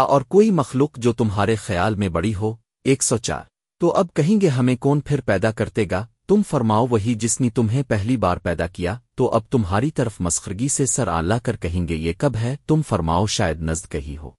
اور کوئی مخلوق جو تمہارے خیال میں بڑی ہو، ایک سو چار۔ تو اب کہیں گے ہمیں کون پھر پیدا کرتے گا؟ تم فرماؤ وہی جس نے تمہیں پہلی بار پیدا کیا، تو اب تمہاری طرف مسخرگی سے سر آلہ کر کہیں گے یہ کب ہے؟ تم فرماؤ شاید نزد کہی ہو۔